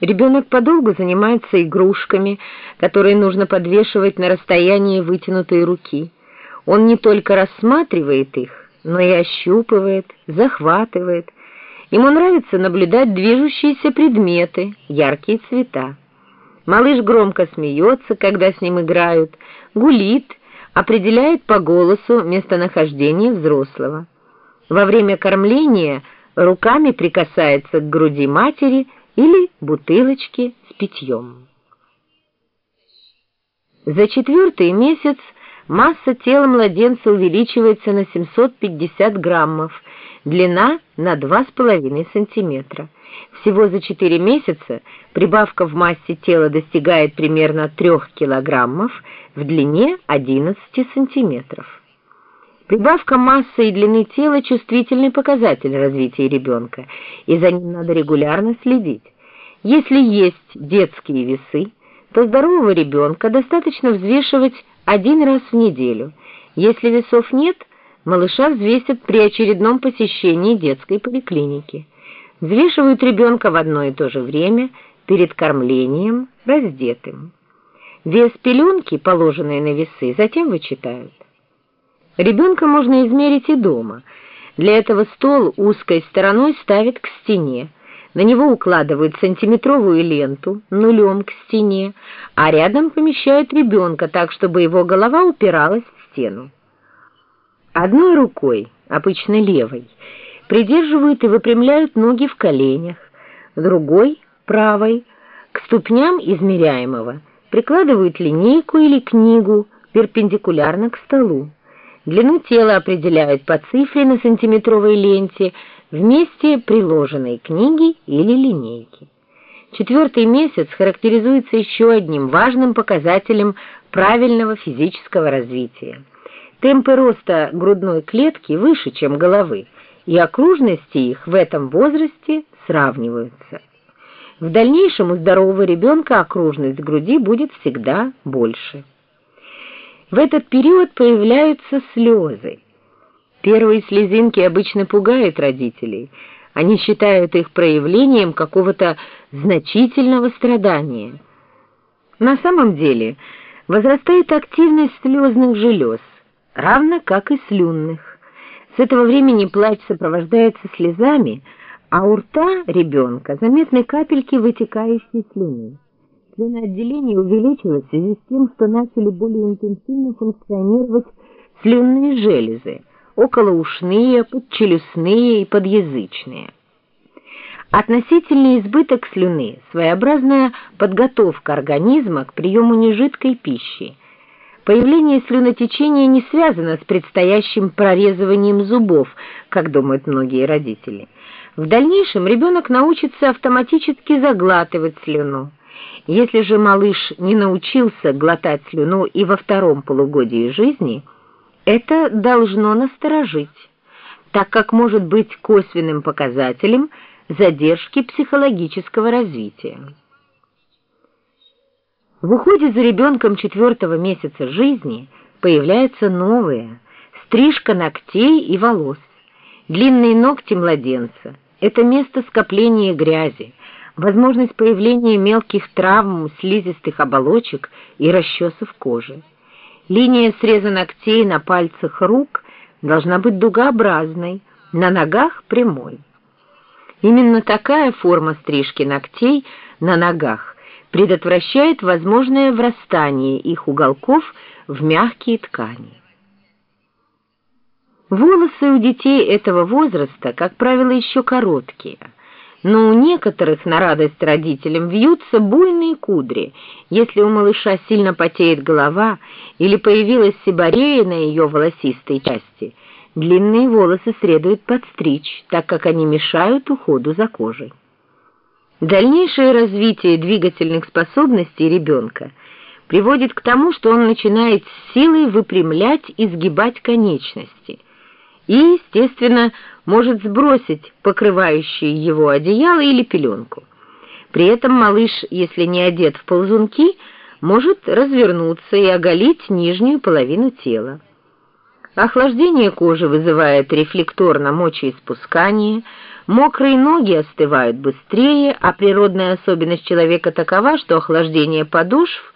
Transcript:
Ребенок подолгу занимается игрушками, которые нужно подвешивать на расстоянии вытянутой руки. Он не только рассматривает их, но и ощупывает, захватывает. Ему нравится наблюдать движущиеся предметы, яркие цвета. Малыш громко смеется, когда с ним играют, гулит, определяет по голосу местонахождение взрослого. Во время кормления руками прикасается к груди матери или бутылочки с питьем. За четвертый месяц масса тела младенца увеличивается на 750 граммов, длина на 2,5 сантиметра. Всего за 4 месяца прибавка в массе тела достигает примерно 3 килограммов, в длине 11 сантиметров. Прибавка массы и длины тела – чувствительный показатель развития ребенка, и за ним надо регулярно следить. Если есть детские весы, то здорового ребенка достаточно взвешивать один раз в неделю. Если весов нет, малыша взвесят при очередном посещении детской поликлиники. Взвешивают ребенка в одно и то же время перед кормлением раздетым. Вес пеленки, положенные на весы, затем вычитают. Ребенка можно измерить и дома. Для этого стол узкой стороной ставят к стене. На него укладывают сантиметровую ленту нулем к стене, а рядом помещают ребенка так, чтобы его голова упиралась в стену. Одной рукой, обычно левой, придерживают и выпрямляют ноги в коленях, другой, правой, к ступням измеряемого прикладывают линейку или книгу перпендикулярно к столу. Длину тела определяют по цифре на сантиметровой ленте вместе приложенной книги или линейки. Четвертый месяц характеризуется еще одним важным показателем правильного физического развития. Темпы роста грудной клетки выше, чем головы, и окружности их в этом возрасте сравниваются. В дальнейшем у здорового ребенка окружность груди будет всегда больше. В этот период появляются слезы. Первые слезинки обычно пугают родителей. Они считают их проявлением какого-то значительного страдания. На самом деле возрастает активность слезных желез, равно как и слюнных. С этого времени плач сопровождается слезами, а у рта ребенка заметны капельки вытекающей слюны. Слюноотделение увеличилось в связи с тем, что начали более интенсивно функционировать слюнные железы, околоушные, подчелюстные и подъязычные. Относительный избыток слюны – своеобразная подготовка организма к приему нежидкой пищи. Появление слюнотечения не связано с предстоящим прорезыванием зубов, как думают многие родители. В дальнейшем ребенок научится автоматически заглатывать слюну. Если же малыш не научился глотать слюну и во втором полугодии жизни, это должно насторожить, так как может быть косвенным показателем задержки психологического развития. В уходе за ребенком четвертого месяца жизни появляются новые – стрижка ногтей и волос, длинные ногти младенца – это место скопления грязи, возможность появления мелких травм слизистых оболочек и расчесов кожи. Линия среза ногтей на пальцах рук должна быть дугообразной, на ногах прямой. Именно такая форма стрижки ногтей на ногах предотвращает возможное врастание их уголков в мягкие ткани. Волосы у детей этого возраста, как правило, еще короткие – но у некоторых на радость родителям вьются буйные кудри. Если у малыша сильно потеет голова или появилась сибарея на ее волосистой части, длинные волосы следует подстричь, так как они мешают уходу за кожей. Дальнейшее развитие двигательных способностей ребенка приводит к тому, что он начинает силой выпрямлять и сгибать конечности – и, естественно, может сбросить покрывающее его одеяло или пеленку. При этом малыш, если не одет в ползунки, может развернуться и оголить нижнюю половину тела. Охлаждение кожи вызывает рефлекторно мочеиспускание, Мокрые ноги остывают быстрее, а природная особенность человека такова, что охлаждение подошв